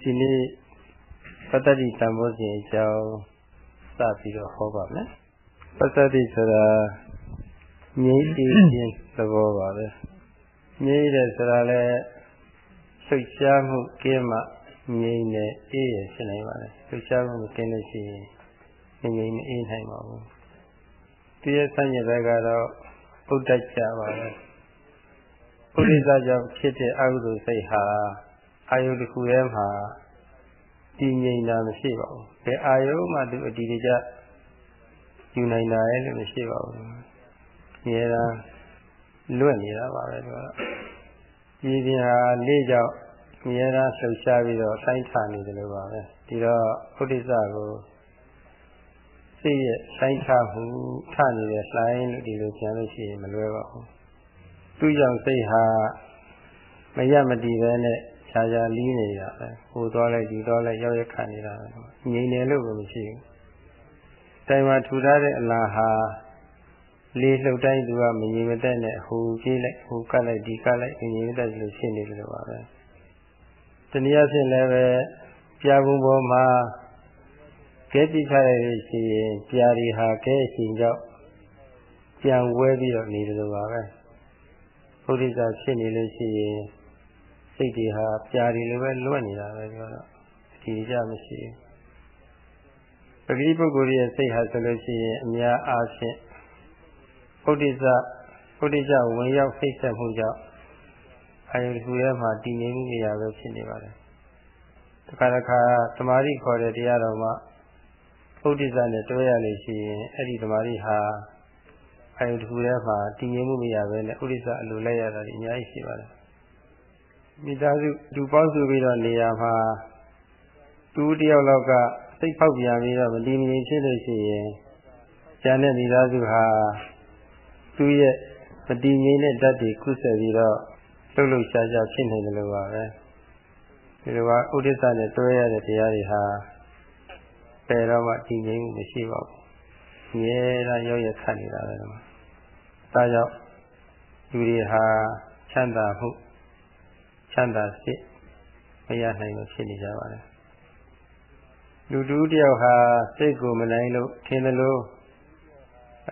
ဒီနေ့ပတ္တတိတံဘောဇဉ်အကြောင်းစပြီးတော့ဟောပါမယ်ပတ္တတိဆိုတာငြိမ့်တည်ခြင်းသဘောပါပဲငြိမ့်တယ်ဆိုတာလည်းလှုပ်ရှားမှုကင်းမှငြိမ့်တယ်အေးရဖြစ်နိုင်ပါတယ်လှုပ်ရှားမှုမကင်းလို့ရှိရင်ငြိမ့်မအေးနိုင်ပါဘူးဒီရဲ့ဆန့်ကျင်ဘက်ကတော့ဥဒ္ဒကြပါပဲဥဒိစ္စကြောင့်ဖြစ်တဲ့အကုသိုလ်စိတ်ဟာ အာယုတစ်ခုထဲမှာတည်ငြိမ်တာမရှိပါဘူး။ဘယ်အာယုမှသူအတည်တကျယူနိုင်တာရဲ့လို့မရှိပါဘူး။ဒီ era လွတ်နေတာပါပဲသူက။ဒီပြင်ဟာလေးကြောင့်ဒီ era လှုပ်ရှားပြီးတော့တိုင်းထာနေတယ်လို့ပါပဲ။ဒီတော့ဥဒိစ္စကိုစိတ်ရဲ့တိုင်းထာမှုထနေတဲ့လှိုင်းလို့ဒီလိုပြန်လို့ရှိရင်မလွဲပါဘူး။သူကြောင့်စိတ်ဟာမရမတည်ပဲနဲ့ ခြားခြားလီးနေတာပဲဟိုသွားလိုက်ဒီသွားလိုက်ရောက်ရခံနေတာပဲငြိမ်တယ်လို့လည်းမရှိဘူးတိုင်မှာထူထားတဲ့အလားဟာလေးလှုပ်တိုင်းသူကမငြိမ်မသက်နဲ့ဟိုပြေးလိုက်ဟိုကတ်လိုက်ဒီကတ်လိုက်မငြိမ်မသက်လို့ဖြစ်နေတယ်လို့ပါပဲတနည်းအားဖြင့်လည်းပဲပြာပုံပေါ်မှာကဲတိခရရဲ့ရှိရင်ပြာဒီဟာကဲအချိန်ကြောင့်ပြန်ဝဲပြီးတော့နေတယ်လို့ပါပဲဘုရားစာဖြစ်နေလို့ရှိရင် စိတ်တွေဟာပြာတွေလိုပဲလွတ်နေတာပဲပြောတော့အထီးကြမရှိဘူးပဂိပုဂ္ဂိုလ်ရဲ့စိတ်ဟာဆိုလို့ရှိရင်အများအားဖြင့်ပုဒိစ္စပုဒိစ္စဝင်ရောက်စိတ်ဆက်မှုကြောင့်အာယုခုထဲမှာတည်ငြိမ်မှုနေရာပဲဖြစ်နေပါတယ်တခါတခါသမာဓိခေါ်တဲ့တရားတော်မှာပုဒိစ္စနဲ့တွဲရလို့ရှိရင်အဲ့ဒီသမာဓိဟာအာယုတစ်ခုထဲမှာတည်ငြိမ်မှုမရဘဲနဲ့ဥဒိစ္စအလိုလိုက်ရတာအများကြီးရှိပါတယ် မိသားစုလူပေါင်းစုပြီးတော့နေရာမှာသူတယောက်လောက်ကစိတ်ဖောက်ပြန်ပြီးတော့မတည်မငြိမ်ဖြစ်လို့ရှိရင်ကျန်တဲ့မိသားစုဟာသူ့ရဲ့မတည်ငြိမ်တဲ့ဓာတ်တွေကုဆက်ပြီးတော့လှုပ်လှုပ်ရှားရှားဖြစ်နေတယ်လို့ပါပဲဒီလိုကဥဒိစ္စနဲ့တွဲရတဲ့တရားတွေဟာပယ်တော့မှတည်ငြိမ်မှုမရှိပါဘူးငြဲတာရောက်ရခတ်နေတာပဲဒါကြောင့်လူတွေဟာချမ်းသာမှု ချမ်းသာစိတ်မရနိုင်လို့ဖြစ်နေကြပါတယ်လူတူတယောက်ဟာစိတ်ကိုမနိုင်လို့ထင်တယ်လို့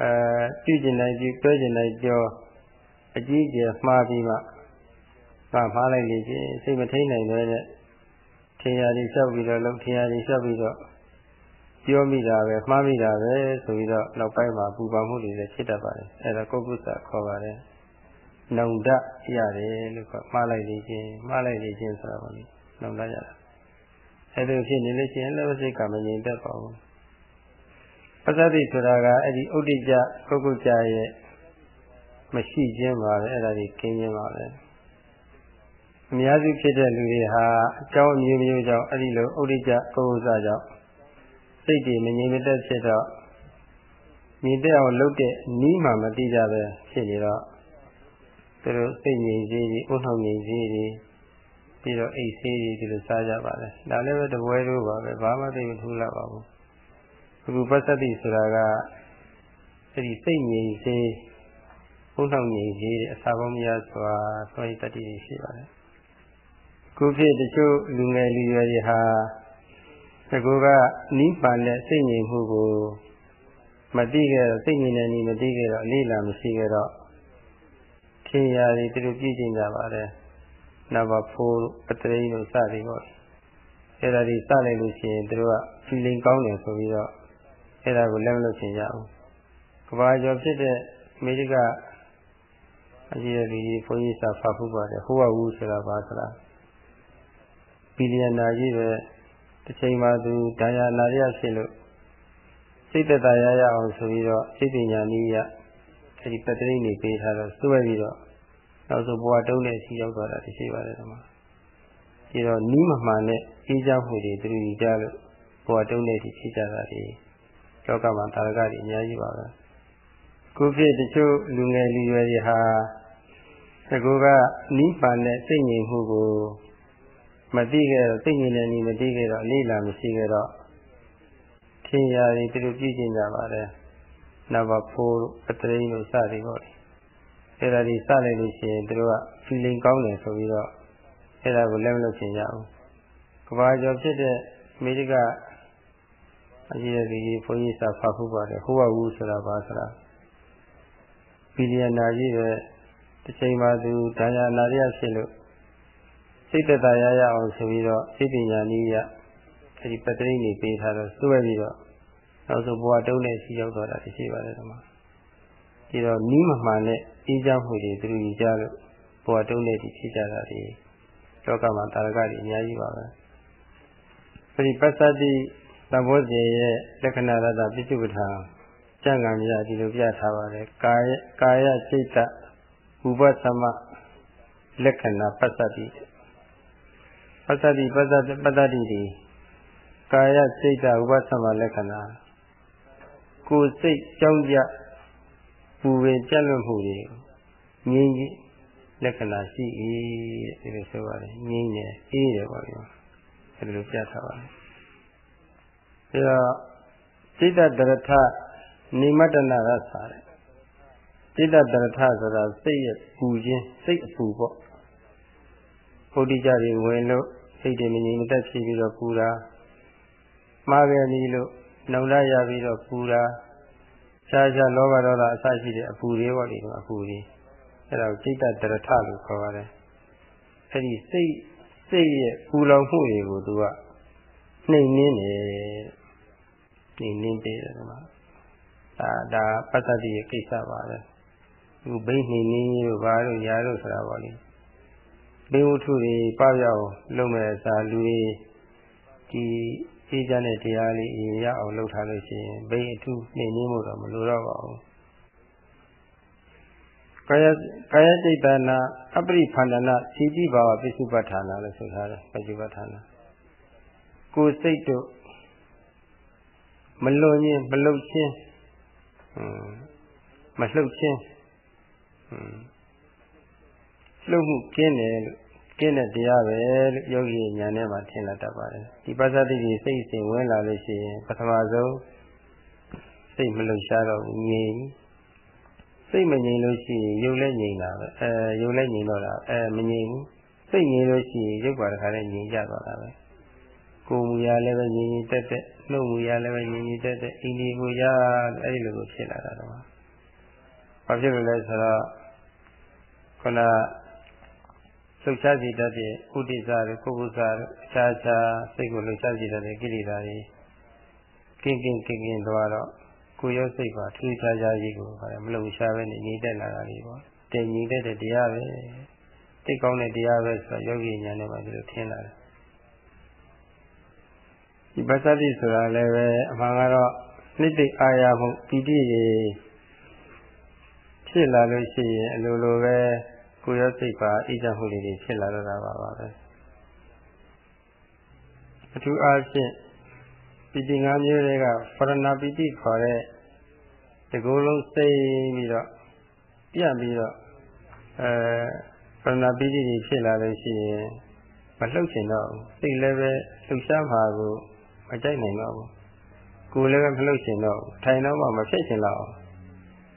အဲပြုကျင်နိုင်ပြုပြောကျင်နိုင်ပြောအကြီးကျယ်မှားပြီးမှပါမှားလိုက်လေချင်းစိတ်မထိန်နိုင်ပဲနဲ့ထင်ရည်လျှောက်ပြီးတော့လုံထင်ရည်လျှောက်ပြီးတော့ပြောမိတာပဲမှားမိတာပဲဆိုပြီးတော့နောက်ပိုင်းမှာပူပန်မှုတွေလည်းဖြစ်တတ်ပါတယ်အဲဒါကုက္ကုသခေါ်ပါတယ် နောင်တရတယ်လို့ကမှားလိုက်နေခြင်းမှားလိုက်နေခြင်းဆိုတာပါလေနောင်တရတာအဲ့ဒါဖြစ်နေလို့ရှိရင်လည်းစိတ်ကမငြိမ်သက်ပါဘူးပသတိဆိုတာကအဲ့ဒီဥဒိကြကုက္ကုကြရဲ့မရှိခြင်းပါပဲအဲ့ဒါကြီးကင်းခြင်းပါပဲအများစုဖြစ်တဲ့လူတွေဟာအကြောင်းမျိုးမျိုးကြောင့်အဲ့ဒီလိုဥဒိကြကုက္ကုစကြောင့်စိတ်တွေမငြိမ်မသက်ဖြစ်တော့ညီတဲ့အောင်လုပ်တဲ့နီးမှမတိကြပဲဖြစ်နေတော့ သူတို့စိတ်ငြိမ်စေးတွေဥနှောင်ငြိမ်စေးတွေပြီးတော့အိတ်ဆေးတွေဒီလိုစားကြပါတယ်ဒါလည်းပဲတပွဲလို့ပါပဲဘာမှသိမထူးလာပါဘူးအခုပစ္စတိဆိုတာကအဲ့ဒီစိတ်ငြိမ်စေးဥနှောင်ငြိမ်စေးတွေအစာပေါင်းများစွာသွေးတတိတွေရှိပါတယ်ခုဖြစ်တချို့လူငယ်လူရွယ်တွေဟာသကောကနီးပန်တဲ့စိတ်ငြိမ်မှုကိုမသိခဲ့တော့စိတ်ငြိမ်တဲ့နီးမသိခဲ့တော့အလေးလာမရှိခဲ့တော့ ထင်ရာတွေသူတို့ပြည့်ကျင်ကြပါတယ်။နဘဖိုးပတရိလို့စတယ်ပေါ့။အဲ့ဒါတွေစလိုက်လို့ရှိရင်သူတို့က feeling ကောင်းတယ်ဆိုပြီးတော့အဲ့ဒါကိုလက်မလို့ချင်ကြဘူး။ကဘာကျော်ဖြစ်တဲ့အမေရိကအကြီးအကြီးဘုန်းကြီးစာဖတ်ဖို့ပါတယ်ဟိုဝဝူဆိုတာပါသလားဘီလီယံနာကြီးပဲတစ်ချိန်မှသူဒါယာနာရဖြစ်လို့စိတ်တရရအောင်ဆိုပြီးတော့စိတ်ပညာနည်းရအဲဒီပတ္တိနေပေးထားတော့စွဲပြီးတော့ နောက်ဆိုဘဝတုံးနဲ့ရှိရောက်သွားတာတရှိပါတယ်ဒီမှာဒီတော့နီးမမှန်တဲ့အေးချမ်းမှုတွေသူတို့ကြလို့ဘဝတုံးနဲ့ရှိကြတာဒီလောကမှာတာရကတွေအများကြီးပါပဲခုဖြစ်တချို့လူငယ်လူရွယ်တွေဟာသကောကနီးပန်တဲ့စိတ်ငြိမ်မှုကိုမသိခဲ့တော့စိတ်ငြိမ်တဲ့နီးမသိခဲ့တော့အလေးလာမရှိခဲ့တော့ထင်ရာတွေသူတို့ပြည့်ကျင်ကြပါတယ်နဘဖိုးပတရိလို့စတယ်ပေါ့ အဲ့ဒါဒီစလိုက်လို့ရှိရင်သူတို့က feeling ကောင်းတယ်ဆိုပြီးတော့အဲ့ဒါကိုလက်မလုပ်ချင်ကြဘူးကဘာကျော်ဖြစ်တဲ့အမေရိကအကြီးရဲ့ဒီဘုန်းကြီးစာဖတ်ဖို့ပါတယ်ဟိုဝဝူဆိုတာပါဆိုတာဘီလီယံနာကြီးရဲ့တစ်ချိန်မှာသူဒါညာနာရရဖြစ်လို့စိတ်သက်သာရရအောင်ဆိုပြီးတော့စိတ်ပညာနည်းရအဲဒီပတ္တိနေပေးထားတော့စွဲပြီးတော့နောက်ဆုံးဘဝတုံးနဲ့ရှိရောက်သွားတာရှိပါတယ်ဒီမှာ ဒီတော့နီးမမှန်တဲ့အေးချမ်းမှုတွေသူတို့ကြလို့ဘဝတုံးနဲ့ဒီဖြစ်ကြတာဒီလောကမှာတာရကတွေအများကြီးပါပဲအဲဒီပစ္စတိသဘောဇေရဲ့လက္ခဏာရတပိစုပ္ပထာကျန်ကံမြာဒီလိုပြထားပါတယ်ကာယကာယစိတ်တဥပသမလက္ခဏာပစ္စတိပစ္စတိပစ္စတိပတ္တိဒီကာယစိတ်တဥပသမလက္ခဏာကိုယ်စိတ်ကြောင်းကြ ပူပင်ကြက်လွတ်မှုတွေငြင်းကြီးလက္ခဏာရှိ၏ဒီလိုဆိုပါတယ်ငြင်းတယ်အေးတယ်ပေါ့ဗျာအဲဒီလိုပြထားပါတယ်ဒါတော့စိတ်တတရထနိမတ္တနာရစာတယ်စိတ်တတရထဆိုတာစိတ်ရဲ့ပူခြင်းစိတ်အပူပေါ့ဘုဒ္ဓကြတွေဝင်လို့စိတ်တွေမငြိမ်မသက်ဖြစ်ပြီးတော့ပူတာမှားခဲ့ပြီလို့နှုံရရပြီးတော့ပူတာ ရှားရှားလောဘဒေါသအစရှိတဲ့အပူတွေပေါ့ဒီကအပူတွေအဲ့ဒါကိုစိတ်တတရထလို့ခေါ်ပါတယ်အဲ့ဒီစိတ်စိတ်ရဲ့ပူလောင်မှုတွေကိုသူကနှိမ်နှင်းတယ်နှိမ်နှင်းပေးတယ်ကွာဒါဒါပတ္တတိရဲ့ကိစ္စပါပဲသူဘိနှိမ်နှင်းလို့ဘာလို့ညာလို့ဆိုတာပေါ့လေဘိဝုထုတွေပပြောက်လုပ်မဲ့အစားလူတွေဒီ အေးချမ်းတဲ့တရားလေးအရင်ရအောင်လုပ်ထားလို့ရှိရင်ဘိအထုနှိမ်နှင်းမှုတော့မလိုတော့ပါဘူးကာယကာယစိတ်တနာအပရိဖန္ဒနာစီတိဘာဝပိစုပ္ပဌာနာလို့ဆိုထားတယ်ပိစုပ္ပဌာနာကိုယ်စိတ်တို့မလွန်ခြင်းမလှုပ်ခြင်းမလှုပ်ခြင်းလှုပ်မှုကျင်းတယ်လို့ ကျင်းတဲ့တရားပဲလို့ယောဂီဉာဏ်ထဲမှာထင်လာတတ်ပါတယ်ဒီပါဇာတိကြီးစိတ်စဉ်ဝင်လာလို့ရှိရင်ပထမဆုံးစိတ်မလှုပ်ရှားတော့ငြိမ်စိတ်မငြိမ်လို့ရှိရင်ရုပ်လည်းငြိမ်တာပဲအဲရုပ်လည်းငြိမ်တော့တာအဲမငြိမ်ဘူးစိတ်ငြိမ်လို့ရှိရင်ရုပ်ပါတခါလည်းငြိမ်ကြသွားတာပဲကိုယ်မူရလည်းပဲငြိမ်ငြိမ်တက်တက်နှုတ်မူရလည်းပဲငြိမ်ငြိမ်တက်တက်အိန္ဒိကိုရအဲ့ဒီလိုကိုဖြစ်လာတာတော့ဘာဖြစ်လို့လဲဆိုတော့ခုန လှုပ်ရှားစေတတ်တဲ့ဥဒိစ္စတို့ပုဂ္ဂုစ္စတို့အခြားခြားစိတ်ကိုလှုပ်ရှားစေတတ်တဲ့ကိလေသာတွေကင်းကင်းကင်းကင်းသွားတော့ကိုယ်ရောစိတ်ပါထူးခြားခြားကြီးကိုပါတယ်မလှုပ်ရှားပဲနေငြိမ့်တက်လာတာလေးပေါ့တင်ငြိမ့်တဲ့တရားပဲသိကောင်းတဲ့တရားပဲဆိုတော့ယောဂီညာနဲ့ပါဒီလိုထင်လာတယ်ဒီပစ္စတိဆိုတာလည်းပဲအမှန်ကတော့နိတိအာရမှုပီတိတွေဖြစ်လာလို့ရှိရင်အလိုလိုပဲ ကိုယ်ရောစိတ်ပါအိကြမှုတွေဖြစ်လာတော့တာပါပါပဲအထူးအားဖြင့်ပီတိ၅မျိုးတွေကပရဏပီတိခေါ်တဲ့ဒီကုလုံးစိတ်ပြီးတော့ပြတ်ပြီးတော့အဲပရဏပီတိတွေဖြစ်လာလို့ရှိရင်မလှုပ်ချင်တော့စိတ်လည်းပဲလှုပ်ရှားမှာကိုမကြိုက်နိုင်တော့ဘူးကိုယ်လည်းပဲမလှုပ်ချင်တော့ထိုင်တော့မှမဖြစ်ချင်တော့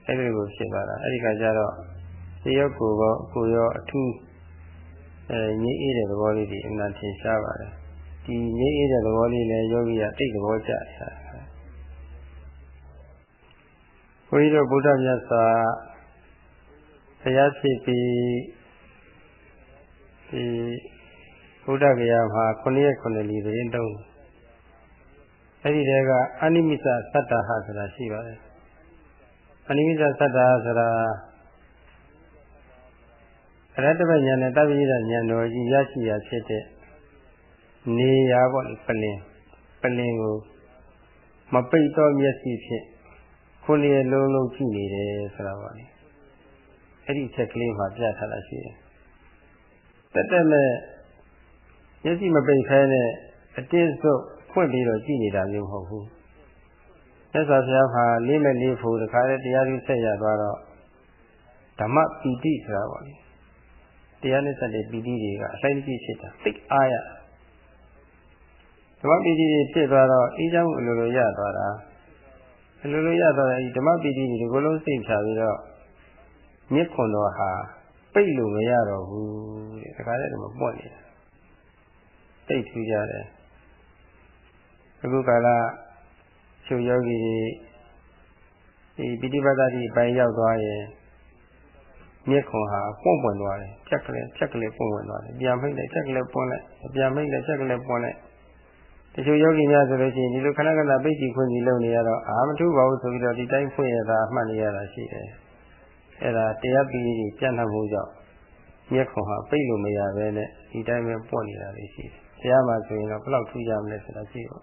အဲ့ဒီလိုဖြစ်သွားတာအဲ့ဒီကကြတော့ တယောက်ကိုရောကိုရောအထူးအဲငြိအေးတဲ့သဘောလေးဒီအမှန်ထင်ရှားပါတယ်ဒီငြိအေးတဲ့သဘောလေးလည်းယောဂီကတိတ်သဘောကျတာဘုန်းကြီးတို့ဗုဒ္ဓမြတ်စွာဘုရားဖြစ်ပြီးဒီဘုဒ္ဓဂယာမှာ9ရက်9လီသတင်းတုံးအဲ့ဒီတဲကအနိမိတ်သတ္တဟဆိုတာရှိပါတယ်အနိမိတ်သတ္တဟဆိုတာ အရတ္တပညာနဲ့တပ္ပိယဉာဏ်တော်ကြီးရရှိရာဖြစ်တဲ့နေရာပေါ့ပလင်ပလင်ကိုမပိတ်တော့မျက်စိဖြင့်ခုနှစ်ရလုံးလုံးကြည့်နေတယ်ဆိုတာပါလေအဲ့ဒီချက်ကလေးမှာပြထားတာရှိတယ်တက်တက်မဲ့မျက်စိမပိတ်ခဲနဲ့အတင်းစုပ်ဖွင့်ပြီးတော့ကြည့်နေတာမျိုးမဟုတ်ဘူးမြတ်စွာဘုရားမှာလေးမဲ့လေးဖို့တခါတည်းတရားကြီးဆက်ရသွားတော့ဓမ္မပီတိဆိုတာပါလေ တရားနဲ့ဆက်တဲ့ပီတိတွေကအဆိုင်ကြီးဖြစ်တာသိအားရဓမ္မပီတိတွေဖြစ်သွားတော့အေးချမ်းမှုအလိုလိုရသွားတာအလိုလိုရသွားတဲ့ဒီဓမ္မပီတိတွေဒီကိုလုံးစိတ်ချပြီးတော့မြစ်ခွန်တော်ဟာပိတ်လို့မရတော့ဘူးတဲ့ဒါကြတဲ့တော့ပွက်နေတာသိထူးကြတယ်အခုကာလချုပ်ယောဂီတွေဒီပိဋိပတ်တိအပိုင်းရောက်သွားရင် မျက်ခွန်ဟာပွန့်ပွန့်သွားတယ်ဖြက်ကလေးဖြက်ကလေးပွန့်ပွန့်သွားတယ်ပြန်မိတ်လိုက်ဖြက်ကလေးပွန့်လိုက်ပြန်မိတ်လိုက်ဖြက်ကလေးပွန့်လိုက်တချို့ယောဂီများဆိုလို့ရှိရင်ဒီလိုခဏခဏပိတ်ကြည့်ခွင့်ကြီးလုပ်နေရတော့အာမထူပါဘူးဆိုပြီးတော့ဒီတိုင်းဖွင့်ရတာအမှတ်နေရတာရှိတယ်အဲ့ဒါတရားပြီးကြီးပြတ်နှံ့မှုကြောင့်မျက်ခွန်ဟာပိတ်လို့မရဘဲနဲ့ဒီတိုင်းပဲပွန့်နေတာလေးရှိတယ်တရားမှာဆိုရင်တော့ဘယ်လောက်ထူးကြမလဲဆိုတာရှိပါ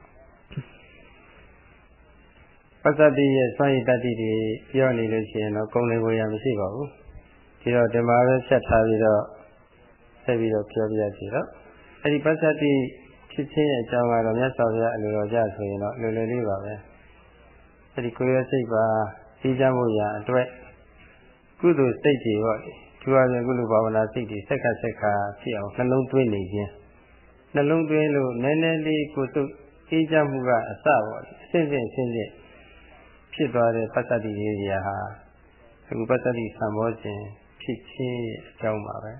ပစ္စတိရဲ့စွန့်ရည်တတ္တိတွေပြောနေလို့ရှိရင်တော့ကုံလေကိုရမရှိပါဘူး ဒီတော့ဒီမှာပဲဆက်ထားပြီးတော့ဆက်ပြီးတော့ပြောပြရစီတော့အဲဒီပစ္စတိဖြစ်ခြင်းရဲ့အကြောင်းကတော့မြတ်စွာဘုရားအလိုတော်ကြဆိုရင်တော့လွယ်လွယ်လေးပါပဲအဲဒီကိုယ်ရဲ့စိတ်ပါသိကြမှုရာအတွက်ကုသိုလ်စိတ်တွေပေါ့ဒီဟာပြန်ကုသိုလ်ဘာဝနာစိတ်တွေစက္ကစက္ခာဖြစ်အောင်နှလုံးသွင်းနေခြင်းနှလုံးသွင်းလို့နည်းနည်းလေးကိုယ်စုသိကြမှုကအစပေါ့အစဉ်စဉ်အစဉ်စဉ်ဖြစ်သွားတဲ့ပစ္စတိရေးရာဟာအခုပစ္စတိသံဘောခြင်း ဖြစ်ခြင်းရဲ့အကြောင်းပါပဲ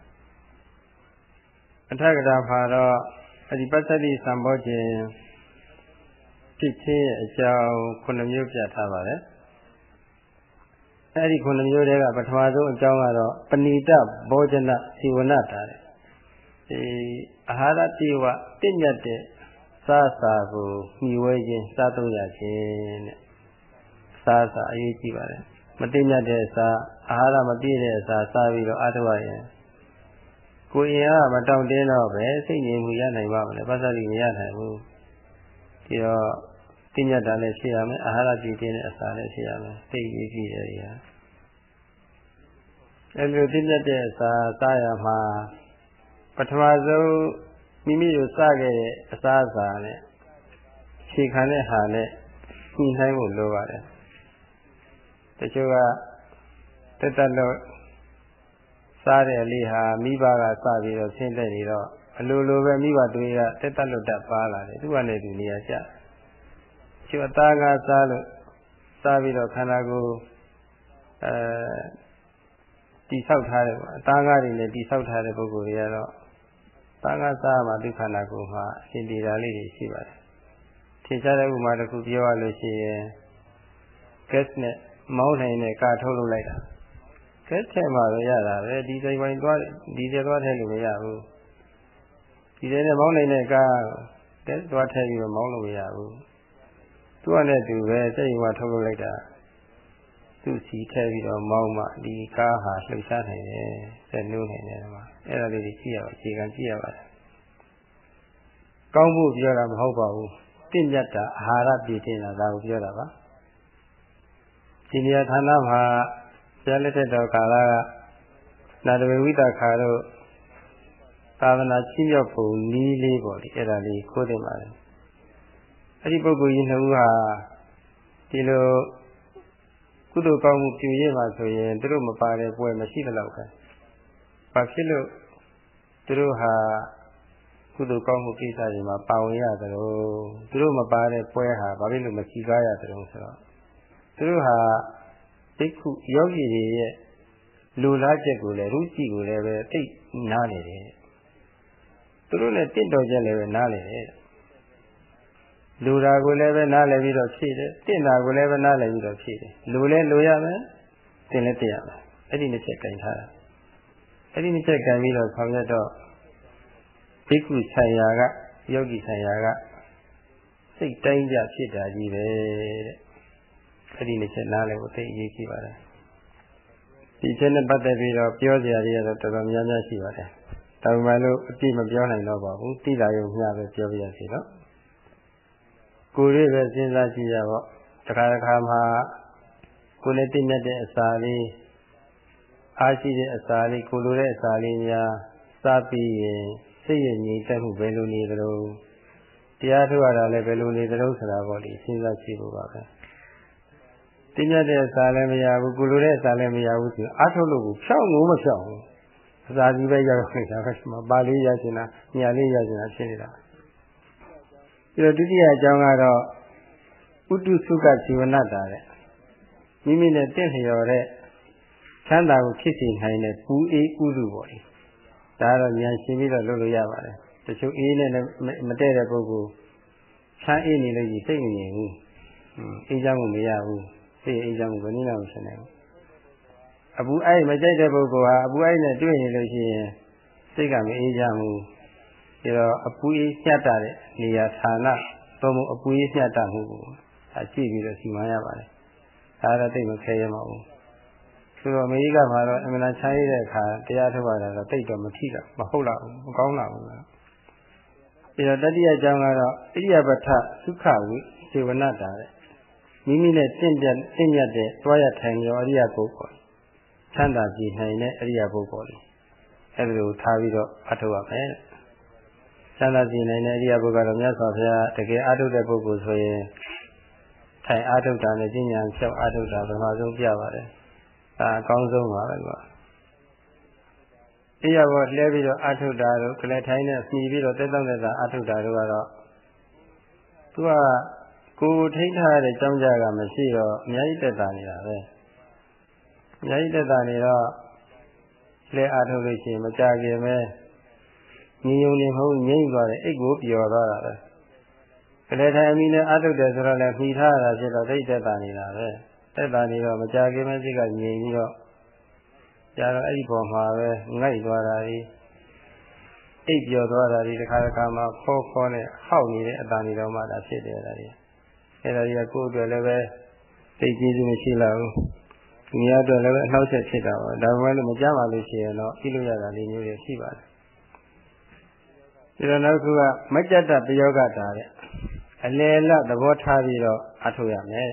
အထက်ကတာမှာတော့အဲဒီပစ္စတိသံဘောခြင်းဖြစ်ခြင်းရဲ့အကြောင်းခုနှစ်မျိုးပြထားပါတယ်အဲဒီခုနှစ်မျိုးတွေကပထမဆုံးအကြောင်းကတော့ပဏိတဘောဇနဇီဝနာတာတဲ့ဒီအာဟာရတိဝတင့်မြတ်တဲ့စားစာကိုမှီဝဲခြင်းစားသုံးရခြင်းတဲ့စားစာအရေးကြီးပါတယ် မတင့်မြတ်တဲ့စားအာဟာရမပြည့်တဲ့စားစားပြီးတော့အထောက်ရင်ကိုယ်ရင်ကမတောင့်တင်းတော့ပဲစိတ်ငြိမ်မှုရနိုင်ပါမလဲပါဠိမရနိုင်ဘူးဒီတော့တင့်မြတ်တာလည်းရှိရမယ်အာဟာရပြည့်တဲ့အစာလည်းရှိရမယ်သိရေးကြည့်တယ်ဒီဟာအဲလိုတင့်မြတ်တဲ့အစာစားရမှာပထမဆုံးမိမိတို့စခဲ့တဲ့အစားအစာနဲ့ခြေခံတဲ့ဟာနဲ့ညှိနှိုင်းဖို့လိုပါတယ် တချို့ကတက်တက်လို့စားတဲ့အလေးဟာမိဘကစပြီးတော့ဆင်းသက်နေတော့အလိုလိုပဲမိဘတွေကတက်တက်လို့တက်ပါလာတယ်သူကလည်းဒီနေရာကျချို့အသားကစားလို့စားပြီးတော့ခန္ဓာကိုယ်အဲတိဆောက်ထားတယ်ပေါ့အသားကားတွေနဲ့တိဆောက်ထားတဲ့ပုဂ္ဂိုလ်တွေကတော့သားကားစားမှဒုက္ခနာကိုမှအရှင်ဒီတာလေးတွေရှိပါတယ်ထင်ရှားတဲ့ဥပမာတစ်ခုပြောရလို့ရှိရင် gas နဲ့ မောင်းနိုင်တဲ့ကာထုတ်လုပ်လိုက်တာ gas ထဲမှာပဲရတာပဲဒီစိမ်ပိုင်းသွားဒီထဲသွားထဲလို့မရဘူးဒီထဲနဲ့မောင်းနိုင်တဲ့ကာ gas သွားထဲပြီးတော့မောင်းလို့မရဘူးသူကလည်းသူပဲစိတ်ဝါထုတ်လုပ်လိုက်တာသူ့စီထည့်ပြီးတော့မောင်းမှဒီကားဟာလှုပ်ရှားနိုင်တယ်ဆက်နှိုးနိုင်တယ်မှာအဲ့ဒါလေးကြီးကြည့်ရအောင်အခြေခံကြည့်ရပါတယ်ကောင်းဖို့ပြောတာမဟုတ်ပါဘူးတင့်မြတ်တာအာဟာရပြည့်တင်တာဒါကိုပြောတာပါ ဒီနေရာဌာနမှာဆရာလက်ထက်တော်ကာလကနာတဝေဝိတခါတို့သာသနာချင်းမြောက်ပုံနီးလေးပေါ့ဒီအဲ့ဒါလေးခိုးတင်ပါတယ်အဲ့ဒီပုဂ္ဂိုလ်ကြီးနှစ်ဦးဟာဒီလိုကုသိုလ်ကောင်းမှုပြုရမှာဆိုရင်သူတို့မပါတဲ့ပွဲမရှိသလောက်ပဲ။ဘာဖြစ်လို့သူတို့ဟာကုသိုလ်ကောင်းမှုကိစ္စတွေမှာပါဝင်ရသလိုသူတို့မပါတဲ့ပွဲဟာဘာဖြစ်လို့မရှိကားရသလိုဆိုတော့ သူတို့ဟာသိက္ခုယောဂီတွေရဲ့လူလားချက်ကိုလည်းရုပ်ကြည့်ကိုလည်းပဲသိနားနေတယ်။သူတို့နဲ့တင့်တော်ချက်လည်းပဲနားနေတယ်။လူတာကိုလည်းပဲနားလည်ပြီးတော့ဖြည့်တယ်တင့်တာကိုလည်းပဲနားလည်ပြီးတော့ဖြည့်တယ်လူလည်းလူရမယ်တင်လည်းတင်ရမယ်အဲ့ဒီနှစ်ချက်ကင်ထားတာအဲ့ဒီနှစ်ချက်ကင်ပြီးတော့ဆောင်ရွက်တော့ဘိက္ခုဆံယာကယောဂီဆံယာကစိတ်တိုင်းကြဖြစ်တာကြီးပဲတဲ့ အဲ့ဒီနှစ်ချက်နားလည်ဖို့သိအရေးကြီးပါတယ်ဒီချက်နဲ့ပတ်သက်ပြီးတော့ပြောစရာတွေကတော့တော်တော်များများရှိပါတယ်ဒါပေမဲ့လို့အပြည့်မပြောနိုင်တော့ပါဘူးတိလာရုံမျှပဲပြောပြရစီတော့ကိုယ်လေးပဲစဉ်းစားကြည့်ရပေါ့တခါတခါမှာကိုယ်နဲ့တင့်မြတ်တဲ့အစာလေးအားရှိတဲ့အစာလေးကိုလိုတဲ့အစာလေးများစားပြီးရင်စိတ်ရဲ့ငြိမ်သက်မှုဘယ်လိုနေသလဲတရားထုတ်ရတာလည်းဘယ်လိုနေသလဲဆိုတာပေါ့လေစဉ်းစားကြည့်ဖို့ပါပဲ တင့်မြတ်တဲ့အစာလည်းမရဘူးကိုလိုတဲ့အစာလည်းမရဘူးဆိုအားထုတ်လို့ကိုဖြောင်းလို့မဖြောင်းဘူးအစာကြီးပဲရောက်နေတာပဲပါလေးရချင်တာညာလေးရချင်တာဖြစ်နေတာပြီးတော့ဒုတိယအကြောင်းကတော့ဥတုစုကဇီဝနတာတဲ့မိမိနဲ့တင့်လျော်တဲ့ချမ်းသာကိုဖြစ်စေနိုင်တဲ့ပူအေးဥတုပေါ့လေဒါကတော့ဉာဏ်ရှင်ပြီးတော့လုပ်လို့ရပါတယ်တချို့အေးနဲ့မတည့်တဲ့ပုဂ္ဂိုလ်ဆန်းအေးနေလို့ကြီးစိတ်မငြိမ်ဘူးအေးချမ်းမှုမရဘူး စိတ်အေးချမ်းမှုဘယ်နည်းမှမဖြစ်နိုင်ဘူးအပူအိုက်မကြိုက်တဲ့ပုဂ္ဂိုလ်ဟာအပူအိုက်နဲ့တွေ့နေလို့ရှိရင်စိတ်ကမအေးချမ်းဘူးဒါတော့အပူအေးညှတ်တာတဲ့နေရာဌာနသို့မဟုတ်အပူအေးညှတ်တာမှုကိုအကြည့်ပြီးတော့စီမံရပါတယ်ဒါတော့တိတ်မခဲရမှာဘူးဆိုတော့အမေရိကမှာတော့အမှန်တန်ချမ်းရတဲ့အခါတရားထုတ်ရတာတော့တိတ်တော့မထိတာမဟုတ်လားမကောင်းလားဘူးပြီးတော့တတိယအကြောင်းကတော့ဣရိယာပထသုခဝိစေဝနတာတဲ့ မိမိနဲ့တင့်ပြတ်တင့်မြတ်တဲ့တွားရထိုင်ရောအရိယာပုဂ္ဂိုလ်ချမ်းသာကြည်နိုင်တဲ့အရိယာပုဂ္ဂိုလ်လေးအဲဒီလိုထားပြီးတော့အထောက်ရမယ်ချမ်းသာကြည်နိုင်တဲ့အရိယာပုဂ္ဂိုလ်ကတော့မြတ်စွာဘုရားတကယ်အထုတ်တဲ့ပုဂ္ဂိုလ်ဆိုရင်ထိုင်အထုတ်တာနဲ့ဉာဏ်ဖြောက်အထုတ်တာပထမဆုံးပြပါတယ်ဒါအကောင်းဆုံးပါပဲကွာတရားပေါ်လှဲပြီးတော့အထုတ်တာတို့ကလေးထိုင်းနဲ့စီပြီးတော့တက်တော့တက်တာအထုတ်တာတို့ကတော့သူက ကိုယ်ထိန်းထားတဲ့ကြောင်းကြကမရှိတော့အများကြီးတက်တာနေတာပဲအများကြီးတက်တာနေတော့လဲအထုတ်လို့ရှိရင်မကြခင်ပဲညီယုံနေမဟုတ်ငြိမ့်သွားတယ်အိတ်ကိုပျော်သွားတာပဲကလေးထိုင်အမိနဲ့အထုတ်တယ်ဆိုတော့လည်းပြီးထားတာဖြစ်တော့သိတက်တာနေတာပဲတက်တာနေတော့မကြခင်ပဲစိတ်ကငြိမ်ပြီးတော့ကြတော့အဲ့ဒီပေါ်မှာပဲငိုက်သွားတာဒီအိပ်ပျော်သွားတာဒီတစ်ခါတစ်ခါမှခေါ်ခေါ်နဲ့ဟောက်နေတဲ့အတန်တွေတော့မှဒါဖြစ်တယ်ဒါတွေ အဲ့ဒါတွေကကိုယ့်အတွက်လည်းပဲသိကျေးဇူးမရှိလောက်ဘူးသူများအတွက်လည်းပဲအနှောက်အယှက်ဖြစ်တာပါဒါပေမဲ့လည်းမကြမ်းပါလို့ရှိရင်တော့ဤလိုရတာလေးမျိုးတွေရှိပါတယ်ဒါတော့နောက်ခုကမကြတပယောဂတာတဲ့အလယ်လသဘောထားပြီးတော့အထုတ်ရမယ်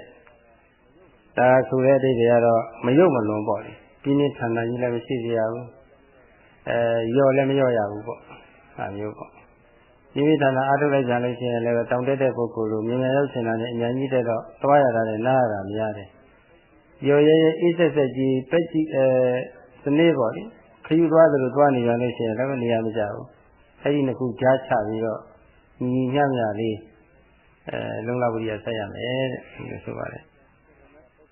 ဒါဆိုတဲ့အတိတ်တွေကတော့မယုတ်မလွန်ပေါ့လေပြင်းပြထန်ထန်ကြီးလည်းမရှိစေရဘူးအဲရော့လည်းမရော့ရဘူးပေါ့အဲမျိုးပေါ့ ပြင်းပြထန်ထန်အားထုတ်လိုက်ကြလို့ရှိရင်လည်းတောင်တက်တဲ့ပုဂ္ဂိုလ်လိုမြင်မြင်ရောက်ရှင်တာနဲ့အများကြီးတက်တော့သွားရတာနဲ့နားရတာမရတယ်ရော်ရဲရဲအေးဆက်ဆက်ကြီးပက်ကြီးအဲစနေပေါ့လေခယူသွားသလိုသွားနေရလို့ရှိရင်လည်းနေရာမကြဘူးအဲဒီနှစ်ခုကြားချပြီးတော့ညီညမျှလေးအဲလုံလဝိရိယဆက်ရမယ်တဲ့ဆိုပါတယ်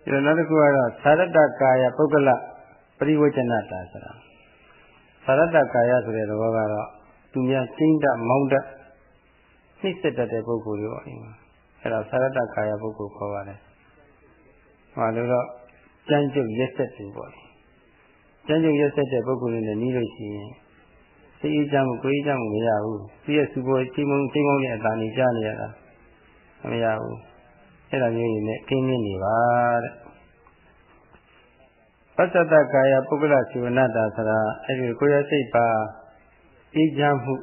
ဒီတော့နောက်တစ်ခုကတော့သာရတကာယပုဂ္ဂလပရိဝေကျနတာဆိုတာသာရတကာယဆိုတဲ့သဘောကတော့ သူများကျင်းတမောင်းတနှိမ့်ဆက်တတ်တဲ့ပုဂ္ဂိုလ်တွေပေါ့ဒီမှာအဲ့ဒါသာရတကာယပုဂ္ဂိုလ်ခေါ်ပါတယ်ဟောလို့တော့ကြမ်းကြုတ်ရက်ဆက်သူပေါ့ကြမ်းကြုတ်ရက်ဆက်တဲ့ပုဂ္ဂိုလ်တွေနဲ့နီးလို့ရှိရင်စိတ်အေးချမ်းမှုကိုယ်အေးချမ်းမှုမရဘူးသူရဲ့စုပေါ်ချိန်မုံချိန်မုံနဲ့အတန်ကြီးကြားနေရတာမရဘူးအဲ့ဒါမျိုးကြီးနဲ့ကင်းနေနေပါတဲ့ပစ္စတကာယပုဂ္ဂလစီဝနတာဆိုတာအဲ့ဒီကိုယ်ရစိတ်ပါ အေးချမ်းမှု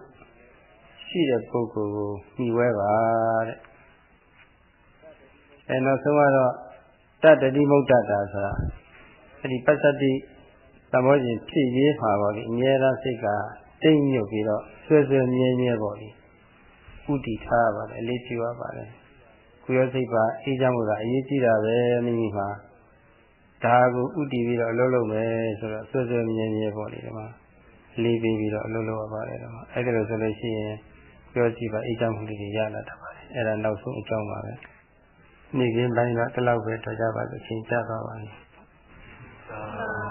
ရှိတဲ့ပုဂ္ဂိုလ်ကိုမှီဝဲပါတဲ့အဲနောက်ဆုံးကတော့တတ္တိမုဒ္ဒတာဆိုတာအဲ့ဒီပစ္စတိသမောရှင်ဖြစ်ရေးမှာပေါ့လေအမြဲတမ်းစိတ်ကတိတ်ညွတ်ပြီးတော့ဆွဲဆွဲမြဲမြဲပေါ့လေဥတည်ထားပါတယ်အလေးပြုရပါတယ်ကိုယ်ရစိတ်ပါအေးချမ်းမှုကအရေးကြီးတာပဲမိမိမှာဒါကိုဥတည်ပြီးတော့အလုပ်လုပ်မယ်ဆိုတော့ဆွဆွမြဲမြဲပေါ့လေဒီမှာ လေးပေးပြီးတော့အလုပ်လုပ်ရပါတယ်တော့အဲ့ဒါလို့ဆိုလို့ရှိရင်ပြောကြည့်ပါအကြောင်းမှုတွေရလာတာပါအဲ့ဒါနောက်ဆုံးအကြောင်းပါပဲနေ့ကင်းပိုင်းကတလောက်ပဲတော်ကြပါလို့ချိန်ကြပါပါဘူး